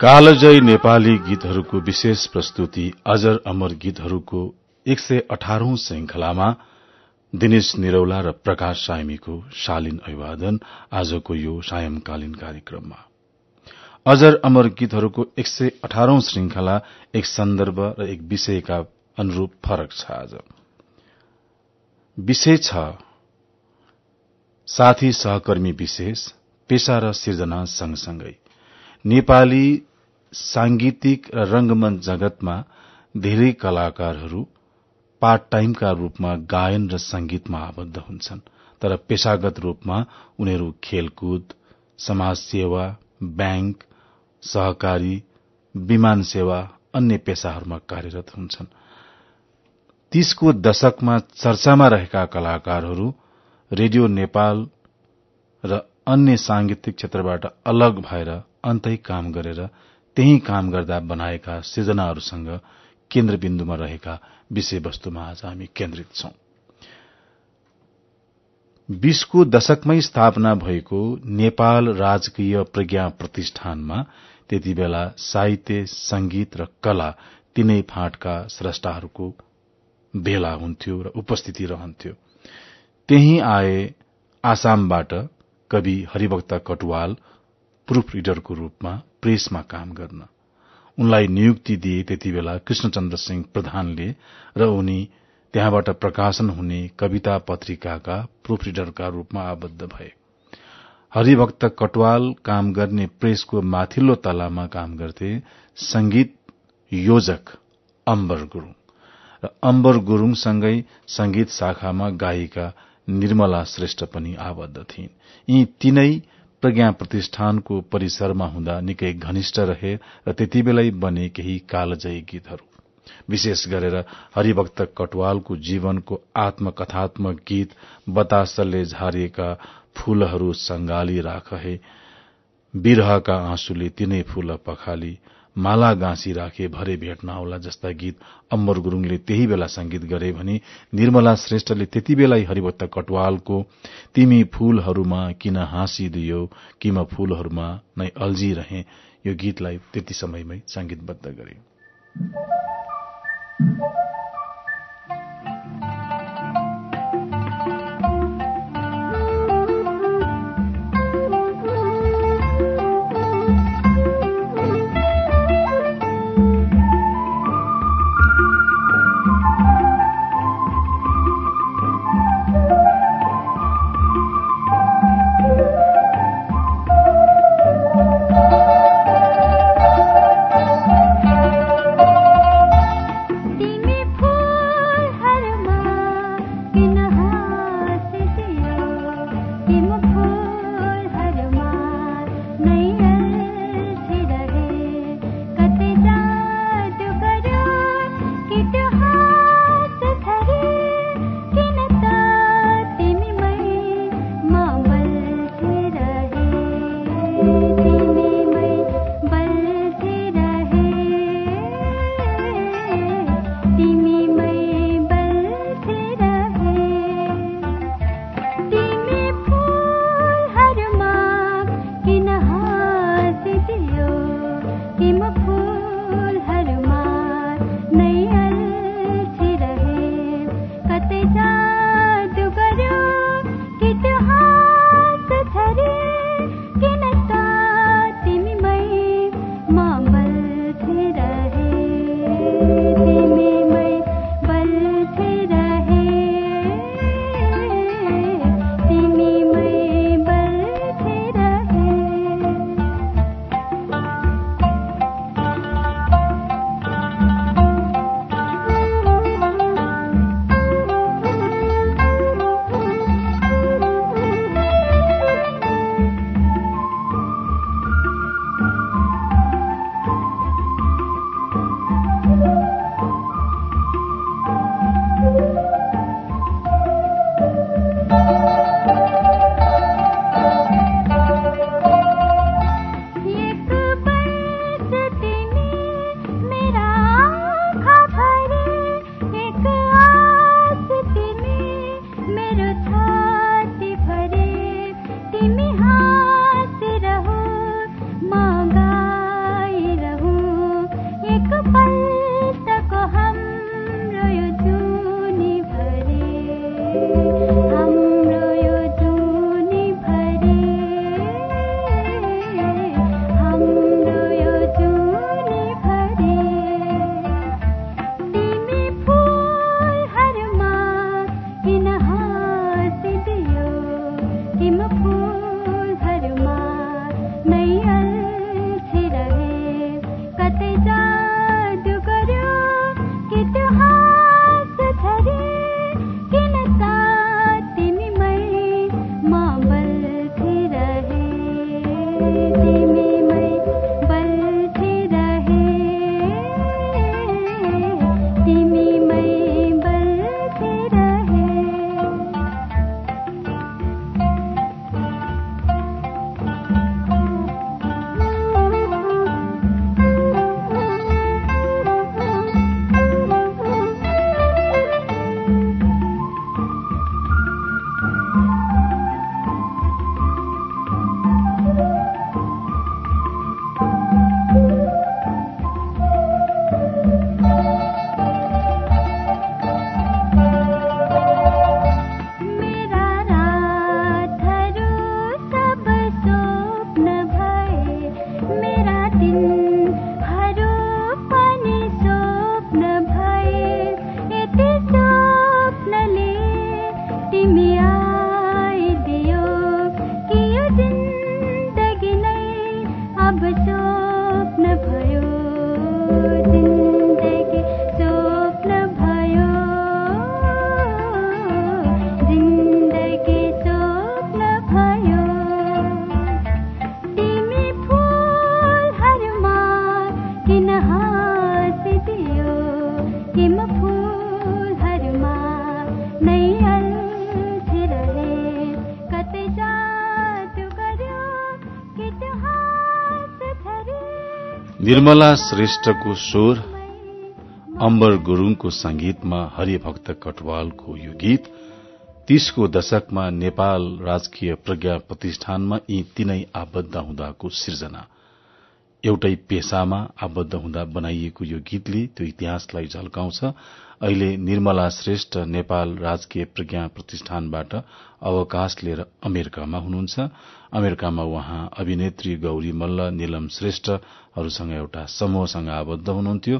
कालजय नेपाली गीतहरूको विशेष प्रस्तुति अजर अमर गीतहरूको एक सय अठारौं श्रृंखलामा दिनेश निरौला र प्रकाश साइमीको शालीन अभिवादन आजको यो सायंकालीन कार्यक्रममा। अजर अमर गीतहरूको एक सय अठारौं श्रृंखला एक सन्दर्भ र एक विषयका अनुरूप फरक छ आज। विषय छ साथी सहकर्मी विशेष पेशा र सिर्जना सँगसँगै। नेपाली सांगीतिक र रंगमञ्च जगतमा धेरै कलाकारहरू पार्ट टाइमका रूपमा गायन र संगीतमा आबद्ध हुन्छन् तर पेशागत रूपमा उनीहरू खेलकुद समाज सेवा ब्याङ्क सहकारी विमान सेवा अन्य पेशाहरूमा कार्यरत हुन्छन्। तीसको दशकमा चर्चामा रहेका कलाकारहरू रेडियो नेपाल र अन्य सांगीतिक क्षेत्रबाट अलग भएर अन्तै काम गरेर त्यही काम गर्दा बनाएका सृजनाहरूसँग केन्द्रबिन्दुमा रहेका विषयवस्तुमा आज हामी केन्द्रित छौं। बीसको दशकमै स्थापना भएको नेपाल राजकीय प्रज्ञा प्रतिष्ठानमा त्यति बेला साहित्य संगीत र कला तीनै फाँटका स्रष्टाहरूको भेला हुन्थ्यो र उपस्थिति रहन्थ्यो। त्यही आए आसामबाट कवि हरिभक्त कटुवाल प्रूफ रिडरको रूपमा प्रेसमा काम गर्न। उनलाई नियुक्ति दिए त्यति बेला कृष्णचन्द्र सिंह प्रधानले र उनी त्यहाँबाट प्रकाशन हुने कविता पत्रिकाका प्रूफ रिडरका रूपमा आबद्ध भए। हरिभक्त कटवाल काम गर्ने प्रेसको माथिल्लो तलामा काम गर्थे संगीत योजक अम्बर गुरूङ। र अम्बर गुरूङसँगै संगीत शाखामा गायिका निर्मला श्रेष्ठ पनि आबद्ध थिइन्। यी तीनै प्रज्ञा प्रतिष्ठानको परिसरमा हुँदा निकै घनिष्ठ रहे र त्यति बेलै बने केही कालजयी गीतहरू। विशेष गरेर हरिभक्त कटवालको जीवनको आत्मकथात्मक गीत बतासले झारिएका फूलहरू संगाली राखे विरहका आँसुले तिनै फूल पखाली माला गाँसी राखे भरे भेट्न आउला जस्ता गीत अम्बर गुरूङले त्यही बेला संगीत गरे भने निर्मला श्रेष्ठले त्यति बेला कटवालको तिमी फूलहरूमा किन हाँसिदियो कि म फूलहरूमा नै अल्झिरहे यो गीतलाई त्यति समयमै संगीतबद्ध गरे। निर्मला श्रेष्ठको स्वर अम्बर गुरूङको संगीतमा हरिभक्त कटवालको यो गीत तीसको दशकमा नेपाल राजकीय प्रज्ञा प्रतिष्ठानमा यी तीनै आबद्ध हुँदाको सिर्जना। एउटै पेसामा आबद्ध हुँदा बनाइएको यो गीतले त्यो इतिहासलाई झल्काउँछ। अहिले निर्मला श्रेष्ठ नेपाल राजकीय प्रज्ञा प्रतिष्ठानबाट अवकाश लिएर अमेरिकामा हुनुहुन्छ। अमेरिकामा उहाँ अभिनेत्री गौरी मल्ल निलम श्रेष्ठहरूसँग एउटा समूहसँग आबद्ध हुनुहुन्थ्यो।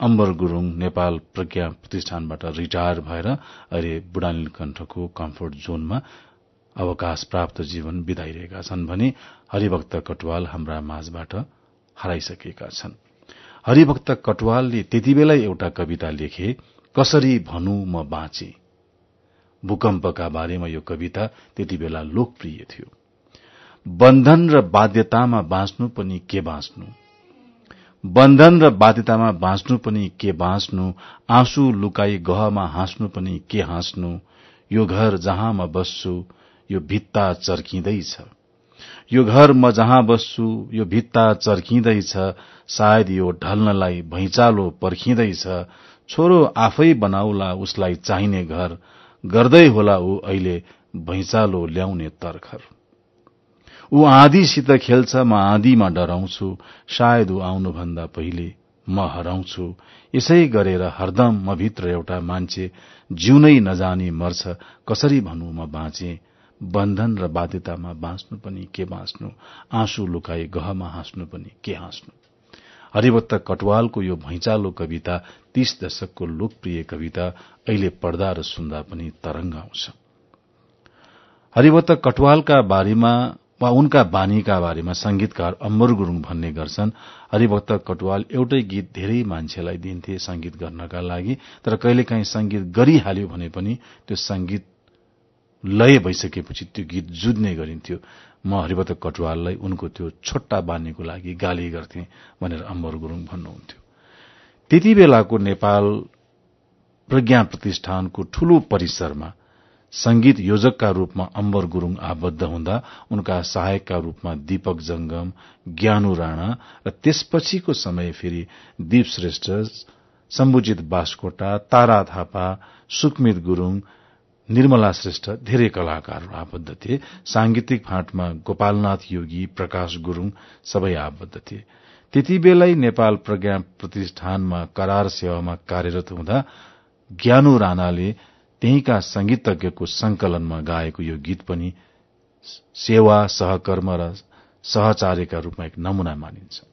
अम्बर गुरूङ नेपाल प्रज्ञा प्रतिष्ठानबाट रिटायर भएर अहिले बुढानीलकण्ठको कम्फोर्ट जोनमा अवकाश प्राप्त जीवन बिताइरहेका छन् भने हरिभक्त कटवाल हाम्रा माझबाट हराइसकेका छन्। हरिभक्त कटवालले त्यति बेला एउटा कविता लेखे कसरी भनू म बाँचे? भूकम्पका बारेमा यो कविता त्यति बेला लोकप्रिय थियो। बन्धन र बाध्यतामा बाँच्नु पनि के बाँच्नु? बन्धन र बाध्यतामा बाँच्नु पनि के बाँच्नु? आँसु लुकाई गहमा हाँस्नु पनि के हाँस्नु? यो घर जहाँ म बस्छु यो भित्ता चर्किँदैछ। यो घर म जहाँ बस्छु यो भित्ता चर्किँदैछ सायद यो ढल्नलाई भैँचालो पर्खिँदैछ। छोरो आफै बनाउला उसलाई चाहिने घर गर्दै होला ऊ अहिले भैँचालो ल्याउने तर्खर। ऊ आँधीसित खेल्छ म आँधीमा डराउँछु सायद ऊ आउनुभन्दा पहिले म हराउँछु। यसै गरेर हरदम म भित्र एउटा मान्छे जिउनै नजानी मर्छ कसरी भनौं म बाँचे? बन्धन र बाध्यतामा बाँच्नु पनि के बाँच्नु? आँसु लुकाई गहमा हाँस्नु पनि के हाँस्नु? हरिभक्त कटवालको यो भैँचालो कविता तीस दशकको लोकप्रिय कविता अहिले पढ्दा र सुन्दा पनि तरंग आउँछ। हरिभक्त कटवालका बारेमा वा उनका बानीका बारेमा संगीतकार अम्बर गुरूङ भन्ने गर्छन् हरिभक्त कटवाल एउटै गीत धेरै मान्छेलाई दिन्थे संगीत गर्नका लागि तर कहिलेकाहीँ संगीत गरिहाल्यो भने पनि त्यो संगीत लय भइसकेपछि त्यो गीत जुझ्ने गरिन्थ्यो। म हरिभक्त कटवाललाई उनको त्यो छोट्टा बान्नेको लागि गाली गर्थे भनेर अम्बर गुरूङ भन्नुहुन्थ्यो। त्यति बेलाको नेपाल प्रज्ञा प्रतिष्ठानको ठूलो परिसरमा संगीत योजकका रूपमा अम्बर गुरूङ आबद्ध हुँदा उनका सहायकका रूपमा दीपक जंगम ज्ञानु राणा र त्यसपछिको समय फेरि दीप श्रेष्ठ सम्बुजित बास्कोटा तारा थापा सुकमित गुरूङ निर्मला श्रेष्ठ धेरै कलाकारहरू आबद्ध थिए। सांगीतिक फाँटमा गोपालनाथ योगी प्रकाश गुरूङ सबै आबद्ध थिए। त्यति बेलै नेपाल प्रज्ञा प्रतिष्ठानमा करार सेवामा कार्यरत हुँदा ज्ञानु राणाले त्यहीका संगीतज्ञको संकलनमा गाएको यो गीत पनि सेवा सहकर्म र सहचार्यका रूपमा एक नमूना मानिन्छ।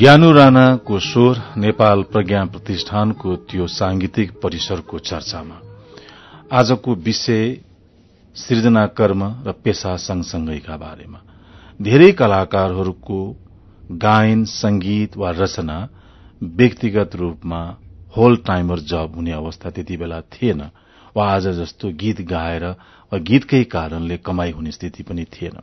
ज्ञानु राणाको स्वर नेपाल प्रज्ञा प्रतिष्ठानको त्यो सांगीतिक परिसरको चर्चामा। आजको विषय सृजना कर्म र पेशा सँगसँगैका बारेमा। धेरै कलाकारहरूको गायन संगीत वा रचना व्यक्तिगत रूपमा होल टाइमर जब हुने अवस्था त्यति बेला थिएन वा आज जस्तो गीत गाएर वा गीतकै कारणले कमाई हुने स्थिति पनि थिएन।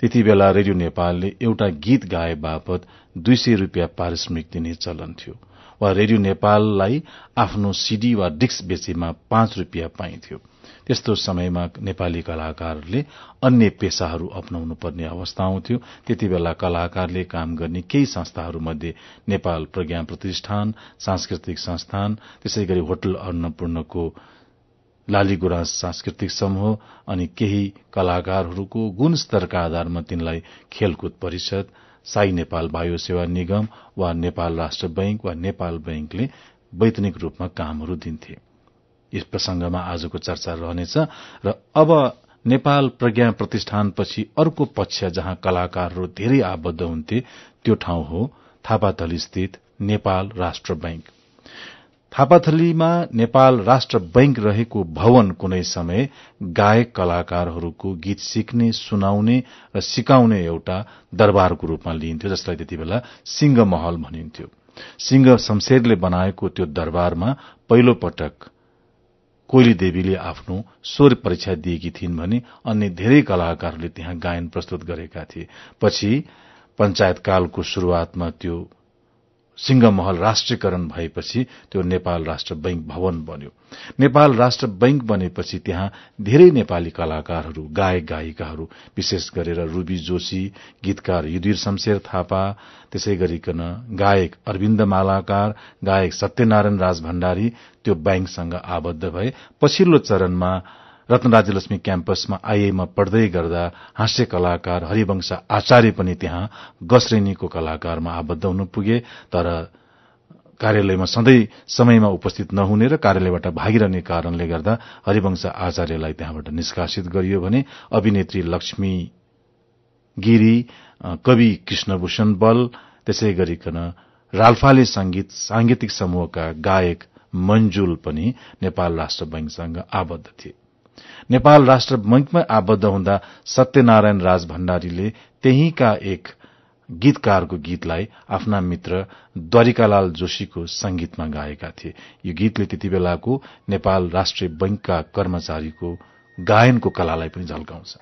त्यति बेला रेडियो नेपालले एउटा गीत गाए बापत दुई सय रूपियाँ पारिश्रमिक दिने चलन थियो वा रेडियो नेपाललाई आफ्नो सीडी वा डिस्क बेचेमा पाँच रूपियाँ पाइन्थ्यो। त्यस्तो समयमा नेपाली कलाकारहरूले अन्य पेसाहरू अप्नाउनु पर्ने अवस्था आउँथ्यो। त्यति बेला कलाकारले काम गर्ने केही संस्थाहरूमध्ये नेपाल प्रज्ञा प्रतिष्ठान सांस्कृतिक संस्थान त्यसै गरी होटल अन्नपूर्णको लाली गुराँस सांस्कृतिक समूह अनि केही कलाकारहरूको गुणस्तरका आधारमा तिनलाई खेलकुद परिषद साई नेपाल वायु सेवा निगम वा नेपाल राष्ट्र बैंक वा नेपाल बैंकले वैतनिक रूपमा कामहरू दिन्थे। यस प्रसंगमा आजको चर्चा रहनेछ र अब नेपाल प्रज्ञा प्रतिष्ठानपछि अर्को पक्ष जहाँ कलाकारहरू धेरै आबद्ध हुन्थे त्यो ठाउँ हो थापाथली स्थित नेपाल राष्ट्र बैंक। थापाथलीमा नेपाल राष्ट्र बैंक रहेको भवन कुनै समय गायक कलाकारहरूको गीत सिक्ने सुनाउने र सिकाउने एउटा दरबारको रूपमा लिइन्थ्यो जसलाई त्यति बेला सिंह महल भनिन्थ्यो। सिंह शमशेरले बनाएको त्यो दरबारमा पहिलो पटक कोइली देवीले आफ्नो स्वर परीक्षा दिएकी थिइन् भने अन्य धेरै कलाकारहरूले त्यहाँ गायन प्रस्तुत गरेका थिए। पछि पञ्चायतकालको शुरूआतमा त्यो सिंहमहल राष्ट्रियकरण भएपछि त्यो नेपाल राष्ट्र बैंक भवन बन्यो। नेपाल राष्ट्र बैंक बनेपछि त्यहाँ धेरै नेपाली कलाकारहरू गायक गायिकाहरू विशेष गरेर रूबी जोशी गीतकार युधिर शमशेर थापा त्यसै गरिकन गायक अरविन्द मालाकार गायक सत्यनारायण राज भण्डारी त्यो बैंकसँग आबद्ध भए। पछिल्लो चरणमा रत्नराजलक्ष्मी क्याम्पसमा आइएमा पढ्दै गर्दा हाँस्य कलाकार हरिवंश आचार्य पनि त्यहाँ गश्रेणीको कलाकारमा आबद्ध हुन पुगे तर कार्यालयमा सधैँ समयमा उपस्थित नहुने र कार्यालयबाट भागिरहने कारणले गर्दा हरिवंश आचार्यलाई त्यहाँबाट निष्कासित गरियो भने अभिनेत्री लक्ष्मी गिरी कवि कृष्णभूषण बल त्यसै गरिकन राल्फाले संगीत सांगीतिक समूहका गायक मंजुल पनि नेपाल राष्ट्र बैंकसँग आबद्ध थिए। नेपाल राष्ट्र बैंकमै आबद्ध हुँदा सत्यनारायण राज भण्डारीले त्यहीका एक गीतकारको गीतलाई आफ्ना मित्र द्वारिकालाल जोशीको संगीतमा गाएका थिए। यो गीतले त्यति बेलाको नेपाल राष्ट्रिय बैंकका कर्मचारीको गायनको कलालाई पनि झल्काउँछ।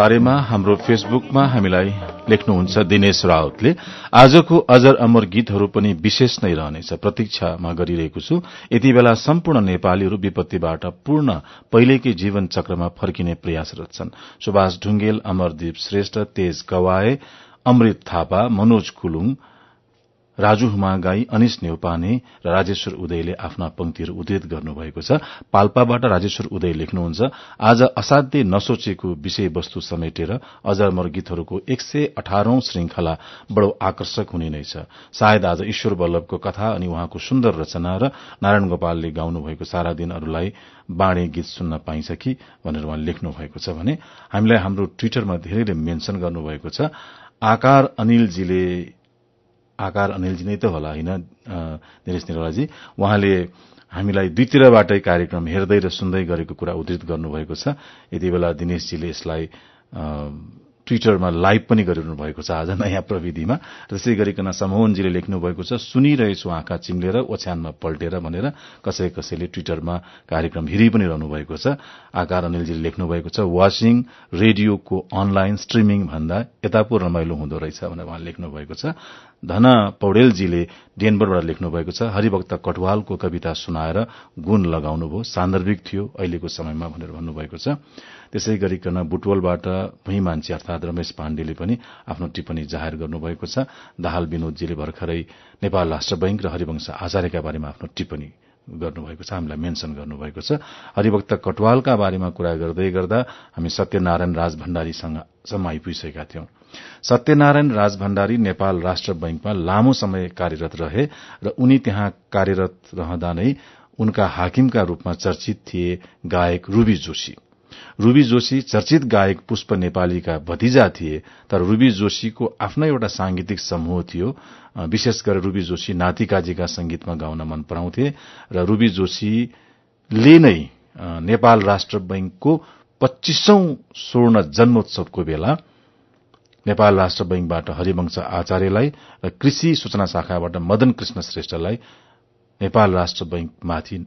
बारेमा हाम्रो फेसबुकमा हामीलाई लेख्नुहुन्छ दिनेश रावतले आजको अजर अमर गीतहरू पनि विशेष नै रहनेछ। प्रतीक्षामा गरिरहेको छु। यति बेला सम्पूर्ण नेपालीहरू विपत्तिबाट पूर्ण पहिलेकै जीवन चक्रमा फर्किने प्रयासरत छन्। सुभाष ढुंगेल अमरदीप श्रेष्ठ तेज कवाए अमृत थापा मनोज कुलुङ राजु हुमागाई अनिश नेउपाने र राजेश्वर उदयले आफ्ना पंक्तिहरू उद्धृत गर्नुभएको छ। पाल्पाबाट राजेश्वर उदय लेख्नुहुन्छ आज असाध्यै नसोचेको विषयवस्तु समेटेर अजरमर गीतहरूको एक सय अठारौं श्रृंखला बडो आकर्षक हुने नै छ। सायद आज ईश्वर वल्लभको कथा अनि उहाँको सुन्दर रचना र नारायण गोपालले गाउनुभएको सारा दिन अरूलाई बाँडे गीत सुन्न पाइन्छ कि? भनेर उहाँले लेख्नु भएको छ भने हामीलाई हाम्रो ट्विटरमा धेरैले मेन्शन गर्नुभएको छ। आकार अनिलजीले आकार अनिलजी नै त होला होइन? दिनेश निरौलाजी उहाँले हामीलाई दुईतिरबाटै कार्यक्रम हेर्दै र सुन्दै गरेको कुरा उद्धृत गर्नुभएको छ। यति बेला दिनेशजीले यसलाई ट्विटरमा लाइभ पनि गरिरहनु भएको छ आज नयाँ प्रविधिमा। त्यसै गरिकन समोहनजीले लेख्नु भएको छ सुनिरहेछु आँखा चिम्लेर ओछ्यानमा पल्टेर भनेर कसै कसैले ट्विटरमा कार्यक्रम हेरि पनि रहनु भएको छ। आकार अनिलजीले लेख्नु भएको छ वाचिङ रेडियोको अनलाइन स्ट्रिमिङ भन्दा यता पो रमाइलो हुँदो रहेछ भनेर उहाँले लेख्नु भएको छ। धन पौडेलजीले डेनबरबाट लेख्नु भएको छ हरिभक्त कटवालको कविता सुनाएर गुण लगाउनुभयो सान्दर्भिक थियो अहिलेको समयमा भनेर भन्नुभएको छ। त्यसै गरिकन बुटवलबाट भुइँ मान्छे अर्थात रमेश पाण्डेले पनि आफ्नो टिप्पणी जाहेर गर्नुभएको छ। दाहाल विनोदजीले भर्खरै नेपाल राष्ट्र बैंक र हरिवंश आचार्यका बारेमा आफ्नो टिप्पणी गर्नुभएको छ। हामीलाई मेन्शन गर्नुभएको छ। हरिभक्त कटवालका बारेमा कुरा गर्दै गर्दा हामी सत्यनारायण राज भण्डारीसँगसम्म आइपुगिसकेका थियौं। सत्यनारायण राज भण्डारी नेपाल राष्ट्र बैंकमा लामो समय कार्यरत रहे र उनी त्यहाँ कार्यरत रहँदा नै उनका हाकिमका रूपमा चर्चित थिए गायक रूबी जोशी। रूबी जोशी चर्चित गायक पुष्प नेपालीका भतिजा थिए तर रूबी जोशीको आफ्नै एउटा सांगीतिक समूह थियो। विशेष गरेर रूबी जोशी नातिकाजीका संगीतमा गाउन मन पराउँथे र रूबी जोशीले नै नेपाल राष्ट्र बैंकको पच्चीसौं स्वर्ण जन्मोत्सवको बेला नेपाल राष्ट्र बैंकबाट हरिवंश आचार्यलाई र कृषि सूचना शाखाबाट मदन कृष्ण श्रेष्ठलाई नेपाल राष्ट्र बैंकमाथि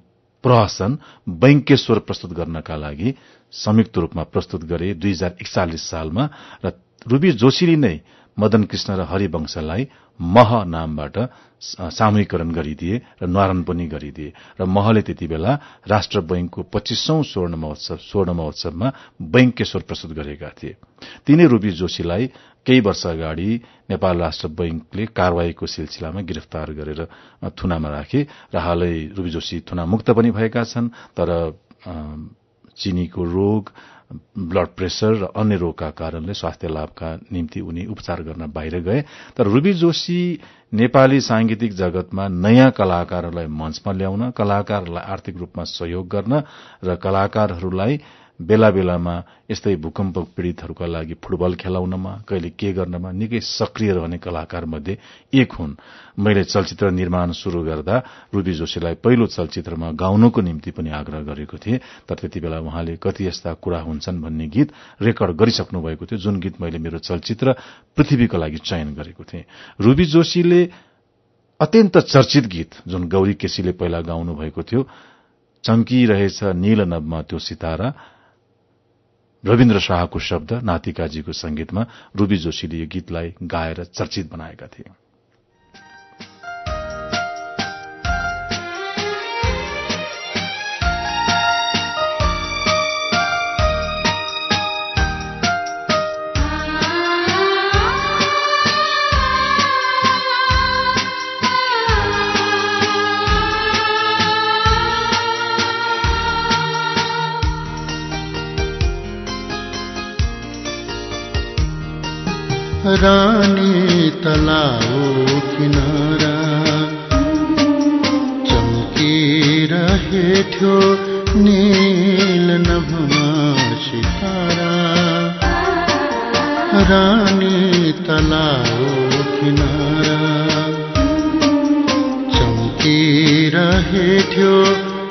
प्रहसन बैंकेश्वर प्रस्तुत गर्नका लागि संयुक्त रूपमा प्रस्तुत गरे दुई हजार एकचालिस सालमा र रूबी जोशीले नै मदन कृष्ण र हरिवंशलाई मह नामबाट सामूहिकरण गरिदिए र न्वारण पनि गरिदिए र महले त्यति बेला राष्ट्र बैंकको पच्चीसौं स्वर्ण महोत्सव स्वर्ण महोत्सवमा बैंकेश्वर प्रस्तुत गरेका थिए। तिनै रूबी जोशीलाई केही वर्ष अगाडि नेपाल राष्ट्र बैंकले कार्यवाहीको सिलसिलामा गिरफ्तार गरेर थुनामा राखे र हालै रूबी जोशी थुना मुक्त पनि भएका छन् तर चिनीको रोग ब्लड प्रेसर र अन्य रोगका कारणले स्वास्थ्य लाभका निम्ति उनी उपचार गर्न बाहिर गए। तर रूबी जोशी नेपाली सांगीतिक जगतमा नयाँ कलाकारहरूलाई मञ्चमा ल्याउन कलाकारहरूलाई आर्थिक रूपमा सहयोग गर्न र कलाकारहरूलाई बेला बेलामा यस्तै भूकम्प पीड़ितहरूका लागि फुटबल खेलाउनमा कहिले के गर्नमा निकै सक्रिय रहने कलाकार मध्ये एक हुन्। मैले चलचित्र निर्माण शुरू गर्दा रूबी जोशीलाई पहिलो चलचित्रमा गाउनको निम्ति पनि आग्रह गरेको थिएँ तर त्यति बेला उहाँले कति यस्ता कुरा हुन्छन् भन्ने गीत रेकर्ड गरिसक्नु भएको थियो जुन गीत मैले मेरो चलचित्र पृथ्वीको लागि चयन गरेको थिएँ। रूबी जोशीले अत्यन्त चर्चित गीत जुन गौरी केसीले पहिला गाउनु भएको थियो चम्किरहेछ नील नभमा त्यो सितारा रविन्द्र शाहको शब्द नातिकाजीको संगीतमा रूबी जोशीले यो गीतलाई गाएर चर्चित बनाएका थिए। रानी तलाउ किनारा। चम्किरहेथ्यो नील नभमा सितारा रानी तलाउ किनारा। चम्किरहेथ्यो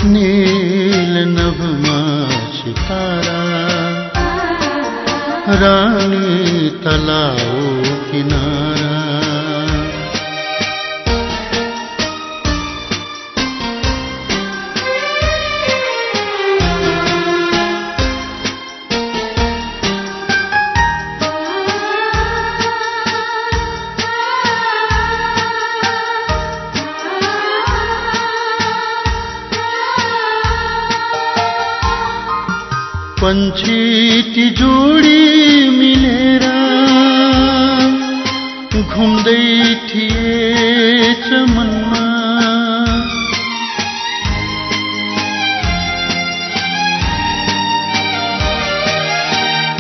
नील नभमा सितारा रानी तलाउ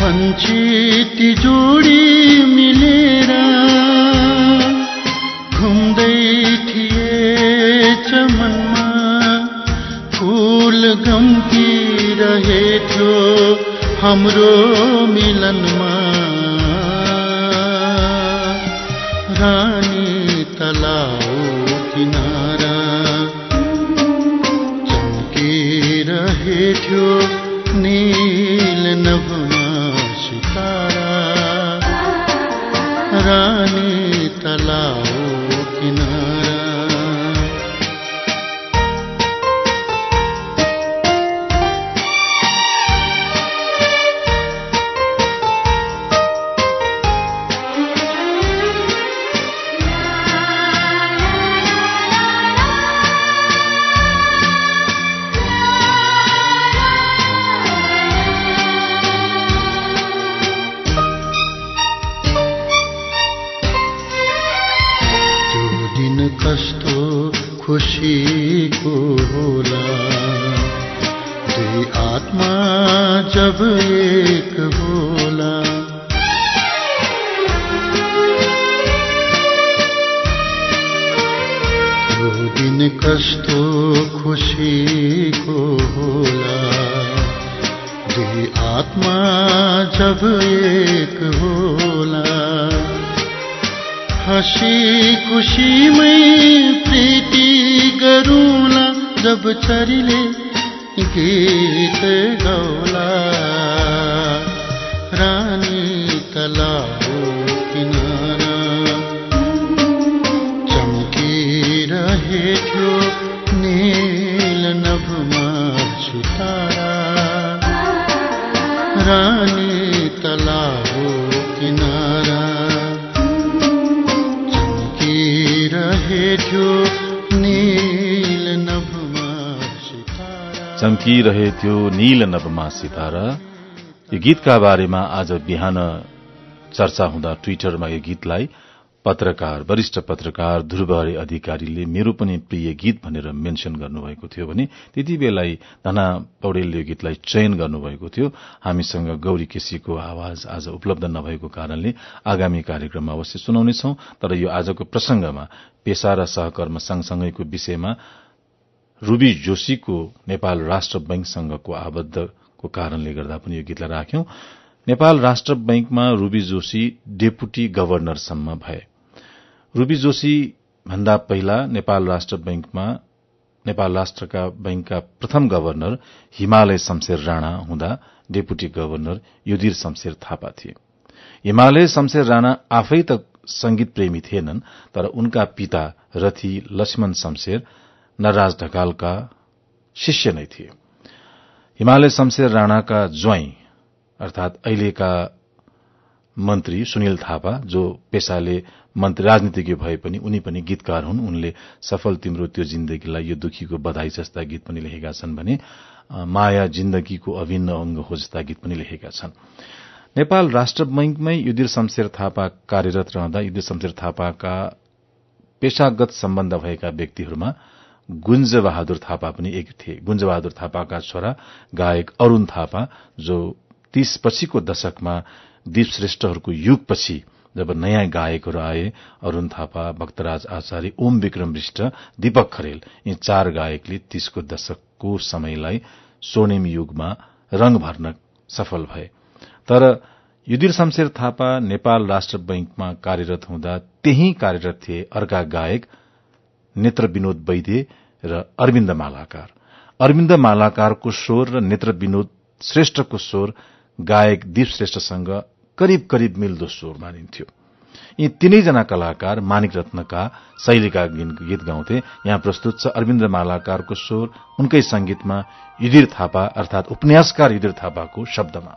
पन्छी जोडी मिलेर घुम्दै थिए चमनमा। फुल गम्किरहेथ्यो हाम्रो मिलनमा। दिन कस्तो खुसीको होला। दुई आत्मा जब एक होला। हसी खुसीमै प्रीति गरौँला जब चरीले गीत गाउला। रानी तलाउ किनारा चम्किरहेथ्यो रानी तलाउ किनारा। चम्किरहेथ्यो नील नभमा चम्किरहेथ्यो नील नभमा सितारा। यो गीतका बारेमा आज बिहान चर्चा हुँदा ट्विटरमा यो गीतलाई पत्रकार वरिष्ठ पत्रकार ध्रुवहरी अधिकारीले मेरो पनि प्रिय गीत भनेर मेन्शन गर्नुभएको थियो भने त्यति बेला धना पौडेलले यो गीतलाई चयन गर्नुभएको थियो। हामीसँग गौरी केसीको आवाज आज उपलब्ध नभएको कारणले आगामी कार्यक्रममा अवश्य सुनाउनेछौ तर यो आजको प्रसंगमा पेशा र सहकर्म सँगसँगैको विषयमा रूबी जोशीको नेपाल राष्ट्र बैंकसँगको आबद्धको कारणले गर्दा पनि यो गीतलाई राख्यौं। नेपाल राष्ट्र बैंकमा रूबी जोशी डेपुटी गवर्नरसम्म भए। रूबी जोशी भन्दा पहिला नेपाल राष्ट्र बैंकमा नेपाल राष्ट्रका बैंकका प्रथम गवर्नर हिमालय शमशेर राणा हुँदा डेपुटी गवर्नर युधिर शमशेर थापा थिए। हिमालय शमशेर राणा आफै त संगीत प्रेमी थिएनन् तर उनका पिता रथी लक्ष्मण शमशेर नरराज ढकालका शिष्य नै थिए। हिमालय शमशेर राणाका ज्वाइँ अर्थात अहिलेका मन्त्री सुनिल थापा जो पेशाले मन्त्री राजनीतिज्ञ भए पनि उनी पनि गीतकार हुन्। उनले सफल तिम्रो त्यो जिन्दगीलाई यो दुखीको बधाई जस्ता गीत पनि लेखेका छन् भने माया जिन्दगीको अभिन्न अंग हो जस्ता गीत पनि लेखेका छन्। नेपाल राष्ट्र बैंकमै युधिर शमशेर थापा कार्यरत रहँदा युधिर शमशेर थापाका पेशागत सम्बन्ध भएका व्यक्तिहरूमा गुञ्ज बहादुर थापा पनि एक थिए। गुञ्ज बहादुर थापाका छोरा गायक अरूण थापा जो तीस पछिको दशकमा दीप श्रेष्ठहरूको युगपछि जब नयाँ गायकहरू आए अरूण थापा भक्तराज आचार्य ओम विक्रम विष्ट दीपक खरेल यी चार गायकले तीसको दशकको समयलाई स्वर्णिम युगमा रंग भर्न सफल भए। तर युधिर शमशेर थापा नेपाल राष्ट्र बैंकमा कार्यरत हुँदा त्यही कार्यरत थिए अर्का गायक नेत्र विनोद वैद्य र अरविन्द मालाकार। अरविन्द मालाकारको स्वर र नेत्र विनोद श्रेष्ठको स्वर गायक दीप श्रेष्ठसँग करिब करिब मिल्दो स्वर मानिन्थ्यो। यी तीनैजना कलाकार मानिक रत्नका शैलीका गीत गाउँथे। यहाँ प्रस्तुत छ अरविन्द मालाकारको स्वर उनकै संगीतमा युधिर थापा अर्थात उपन्यासकार युधिर थापाको शब्दमा।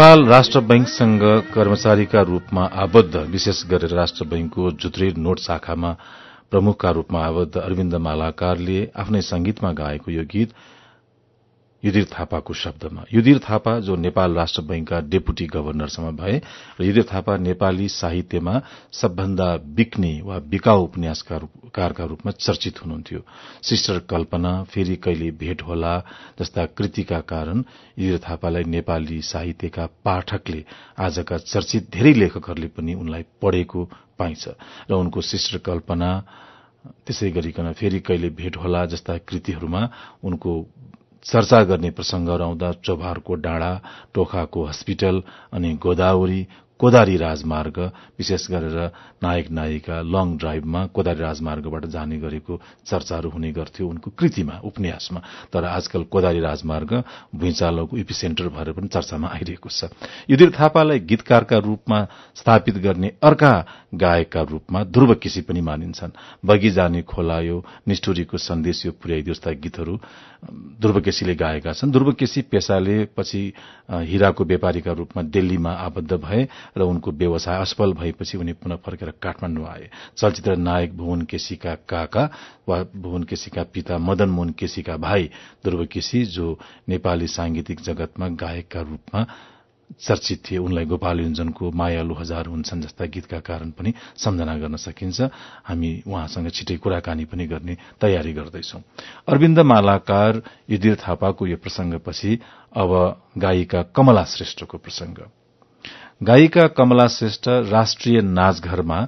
नेपाल राष्ट्र बैंकसँग कर्मचारीका रूपमा आबद्ध विशेष गरेर राष्ट्र बैंकको जुत्रेर नोट शाखामा प्रमुखका रूपमा आबद्ध अरविन्द मालाकारले आफ्नै संगीतमा गाएको यो गीत युधिर थापाको शब्दमा। युधिर थापा जो नेपाल राष्ट्र बैंकका डेपुटी गवर्नरसम्म भए र युधिर थापा नेपाली साहित्यमा सबभन्दा बिक्ने वा बिकाउ उपन्यासकारका रूपमा चर्चित हुनुहुन्थ्यो। सिस्टर कल्पना फेरि कहिले भेट होला जस्ता कृतिका कारण युधिर थापालाई नेपाली साहित्यका पाठकले आजका चर्चित धेरै लेखकहरूले पनि उनलाई पढ़ेको पाइन्छ। र उनको सिस्टर कल्पना त्यसै गरिकन फेरि कहिले भेट होला जस्ता कृतिहरूमा उनको चर्चा गर्ने प्रसंगहरू आउँदा चोभारको डाँडा टोखाको हस्पिटल अनि गोदावरी कोदारी राजमार्ग विशेष गरेर नायक नायिका लङ ड्राइभमा कोदारी राजमार्गबाट जाने गरेको चर्चाहरू हुने गर्थ्यो उनको कृतिमा उपन्यासमा। तर आजकल कोदारी राजमार्ग भुइँचालोको इपिसेन्टर भएर पनि चर्चामा आइरहेको छ। युधिर थापालाई गीतकारका रूपमा स्थापित गर्ने अर्का गायकका रूपमा ध्रुव केसी पनि मानिन्छन्। बगी जाने खोलायो निष्ठुरीको सन्देश यो पुर्याइदियो जस्ता गीतहरू ध्रुव गाएका छन्। ध्रुव केसी पेसाले पछि हिराको व्यापारीका रूपमा दिल्लीमा आबद्ध भए र उनको व्यवसाय असफल भएपछि उनी पुनः फर्केर काठमाडौँ आए। चलचित्र नायक भुवन केसीका काका वा भुवन केसीका पिता मदन मोहन केसीका भाइ ध्रुव जो नेपाली सांगीतिक जगतमा गायकका रूपमा चर्चित थिए। उनलाई गोपाल युञ्जनको मायालु हजार हुन्छन् जस्ता गीतका कारण पनि सम्झना गर्न सकिन्छ। हामी उहाँसँग छिटै कुराकानी पनि गर्ने तयारी गर्दैछौ। अरविन्द मालाकार युधिर थापाको यो प्रसंगपछि अब गायिका कमला श्रेष्ठको प्रसंग गायिका कमला श्रेष्ठ राष्ट्रिय नाचघरमा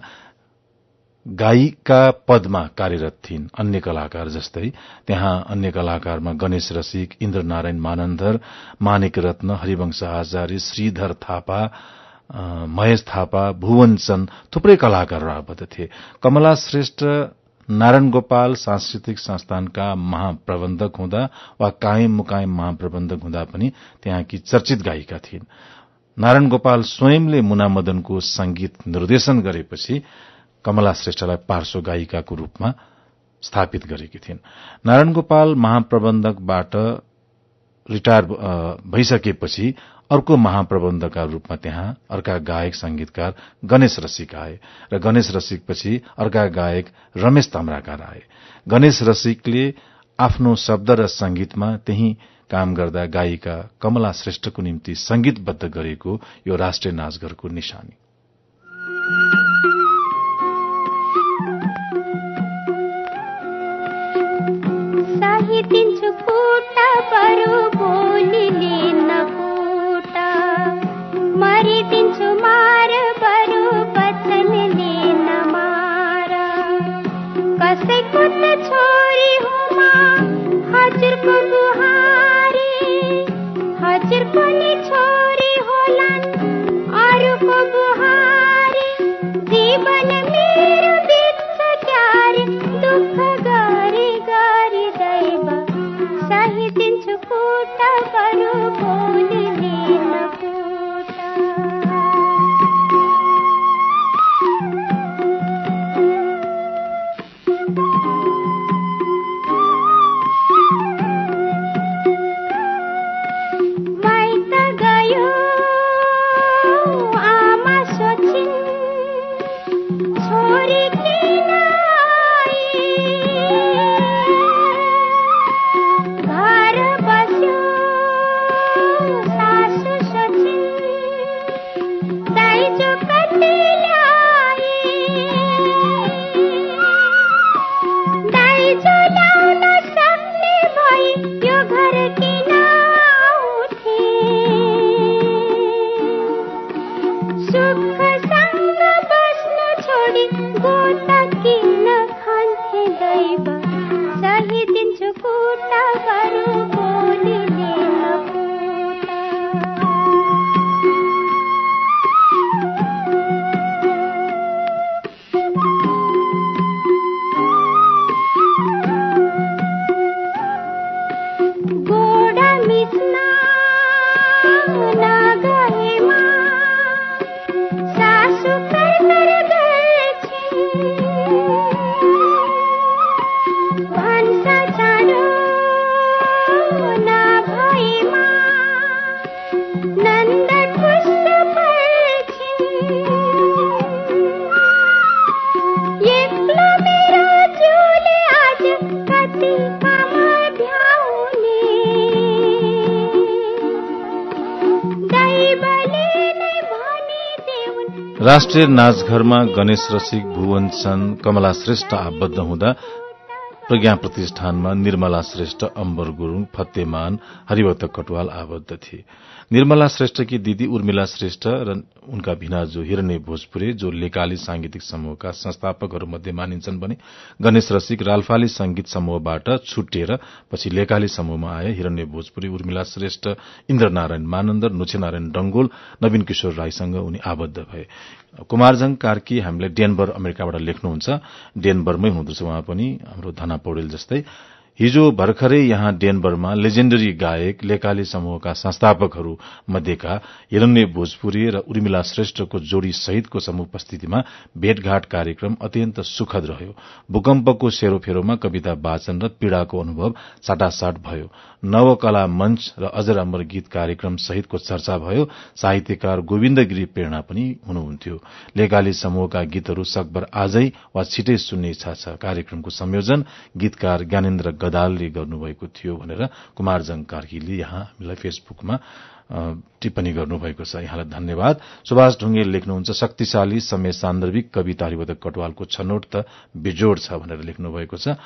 गायिका पदमा कार्यरत थिइन् अन्य कलाकार जस्तै त्यहाँ अन्य कलाकारमा गणेश रसिक इन्द्रनारायण मानन्धर मानिक रत्न हरिवंश आचार्य श्रीधर थापा महेश थापा भुवन चन्द थुप्रै कलाकारहरू आबद्ध थिए। कमला श्रेष्ठ नारायण गोपाल सांस्कृतिक संस्थानका महाप्रबन्धक हुँदा वा कायम मुकायम महाप्रबन्धक हुँदा पनि त्यहाँकी चर्चित गायिका थिइन्। नारायण गोपाल स्वयंले मुना मदनको संगीत निर्देशन गरेपछि कमला श्रेष्ठलाई पार्श्व गायिकाको रूपमा स्थापित गरेकी थिइन्। नारायण गोपाल महाप्रबन्धकबाट रिटायर भइसकेपछि अर्को महाप्रबन्धकका रूपमा त्यहाँ अर्का गायक संगीतकार गणेश रसिक आए र गणेश रसिकपछि अर्का गायक रमेश तमराकार आए। गणेश रसिकले आफ्नो शब्द र संगीतमा त्यही काम गर्दा गायिका कमला श्रेष्ठको निम्ति संगीतबद्ध गरेको यो राष्ट्रिय नाचघरको निशानी। बरु राष्ट्रिय नाचघरमा गणेश रसिक भुवन चन्द कमला श्रेष्ठ आबद्ध हुँदा प्रज्ञा प्रतिष्ठानमा निर्मला श्रेष्ठ अम्बर गुरूङ फतेमान हरिवत कटवाल आबद्ध थिए। निर्मला श्रेष्ठकी दिदी उर्मिला श्रेष्ठ र उनका भिनाजु हिरण्य भोजपुरे जो लेकाली सांगीतिक समूहका संस्थापकहरू मध्ये मानिन्छन् भने गणेश रसिक राल्फाली संगीत समूहबाट छुटिएर पछि लेकाली समूहमा आए हिरण्य भोजपुरी उर्मिला श्रेष्ठ इन्द्रनारायण मानन्दर नुछेनारायण डंगोल नवीन किशोर राईसँग उनी आबद्ध भए। कुमारजङ कार्की हामीलाई डेनबर अमेरिकाबाट लेख्नुहुन्छ। डेनबरमै हुँदछ उहाँ पनि हाम्रो धना पौडेल जस्तै। हिजो भर्खरै यहाँ डेनबरमा लेजेण्डरी गायक लेकाली समूहका संस्थापकहरू मध्येका हिरण्य भोजपुरी र उर्मिला श्रेष्ठको जोड़ी सहितको समुपस्थितिमा भेटघाट कार्यक्रम अत्यन्त सुखद रह्यो। भूकम्पको सेरोफेरोमा कविता वाचन र पीड़ाको अनुभव साटासाट भयो। नवकला मंच र अजर अमर गीत कार्यक्रम सहितको चर्चा भयो। साहित्यकार गोविन्द गिरी प्रेरणा पनि हुनुहुन्थ्यो। लेकाली समूहका गीतहरू सकभर आजै वा छिटै सुन्ने इच्छा छ कार्यक्रमको संयोजन गीतकार ज्ञानेन्द्र गदालले गर्नुभएको थियो भनेर कुमारजङ कार्कीले यहाँ हामीलाई फेसबुकमा टिप्पणी गर्नुभएको छ। यहाँलाई धन्यवाद। सुभाष ढुङ्गेल लेख्नुहुन्छ शक्तिशाली समय सान्दर्भिक कविता हरिवर्धक कटवालको छनौट त बेजोड छ भनेर लेख्नुभएको छ।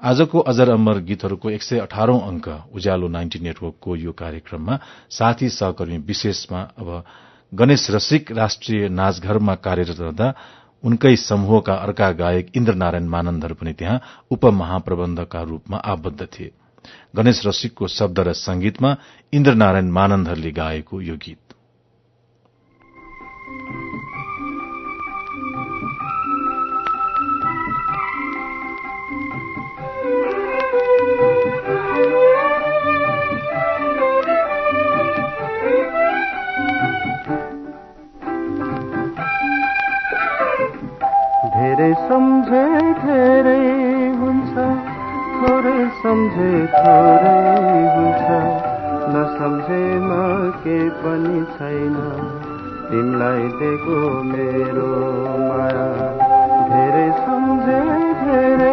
आजको अजर अमर गीतहरूको एक सय अठारौं अंक उज्यालो नाइन्टी नेटवर्कको यो कार्यक्रममा साथी सहकर्मी विशेषमा अब गणेश रसिक राष्ट्रिय नाचघरमा कार्यरत रहँदा उनकै समूहका अर्का गायक इन्द्रनारायण मानन्दर पनि त्यहाँ उपमहाप्रबन्धकका रूपमा आबद्ध थिए। गणेश रसिकको शब्द र संगीतमा इन्द्रनारायण मानन्दरले गाएको यो गीत। सम्झे धेरै हुन्छ थोरै सम्झे थोरै हुन्छ। नसम्झेमा के पनि छैन। तिमीलाई दिएको मेरो माया। धेरै सम्झे धेरै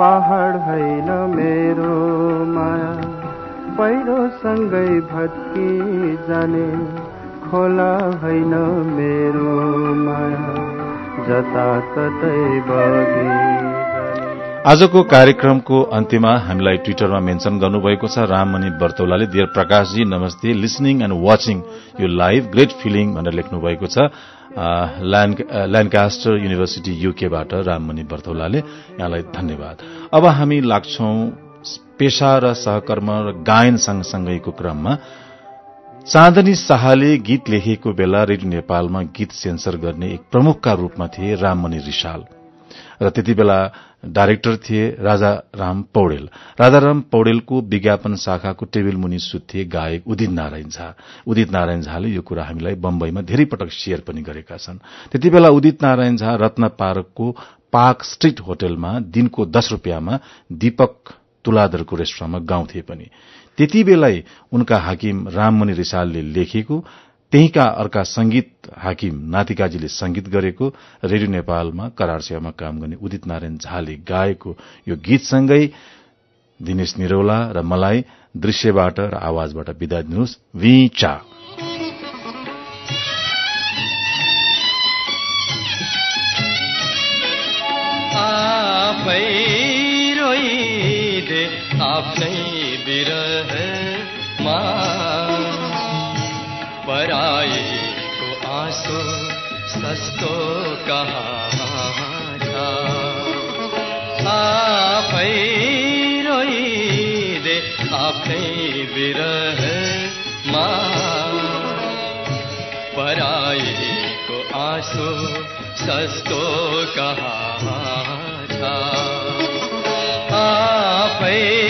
पहाड होइन मेरो माया। पहिरोसँगै भत्की जाने खोला होइन मेरो माया। जताततै बगी आजको कार्यक्रमको अन्त्यमा हामीलाई ट्विटरमा मेन्शन गर्नुभएको छ। राममणि बर्तौलाले डियर प्रकाशजी नमस्ते लिसनिङ एण्ड वाचिङ यो लाइभ ग्रेट फिलिङ भनेर लेख्नु भएको छ। ल्यान्डकास्टर युनिभर्सिटी युकेबाट राममणि बर्तौलाले यहाँलाई धन्यवाद। अब हामी लाग्छौ पेशा र सहकर्म र गायन सँगसँगैको क्रममा। चाँदनी शाहले गीत लेखेको बेला रेडियो नेपालमा गीत सेन्सर गर्ने एक प्रमुखका रूपमा थिए राममणि रिसाल। र त्यति बेला डाइरेक्टर थिए राजाराम पौडेल। राजाराम पौडेलको विज्ञापन शाखाको टेबल मुनि सुत्थे गायक उदित नारायण झा। उदित नारायण झाले यो कुरा हामीलाई बम्बईमा धेरै पटक शेयर पनि गरेका छन्। त्यति बेला उदित नारायण झा रत्न पार्कको पार्क स्ट्रीट होटलमा दिनको दश रूपियाँमा दीपक तुलाधरको रेस्टुरेन्टमा गाउँथे पनि। त्यति बेलै उनका हाकिम राममणि रिसालले लेखेको त्यहीका अर्का संगीत हाकिम नातिकाजीले संगीत गरेको रेडियो नेपालमा करार सेवामा काम गर्ने उदित नारायण झाले गाएको यो गीतसँगै दिनेश निरौला र मलाई दृश्यबाट र आवाजबाट विदा दिनुहोस्। रोइदे आफ्नै सस्तो कहाँ आफै रोइदे आफ्नै बिरहमा पराईको आँसु सस्तो कहाँ आफै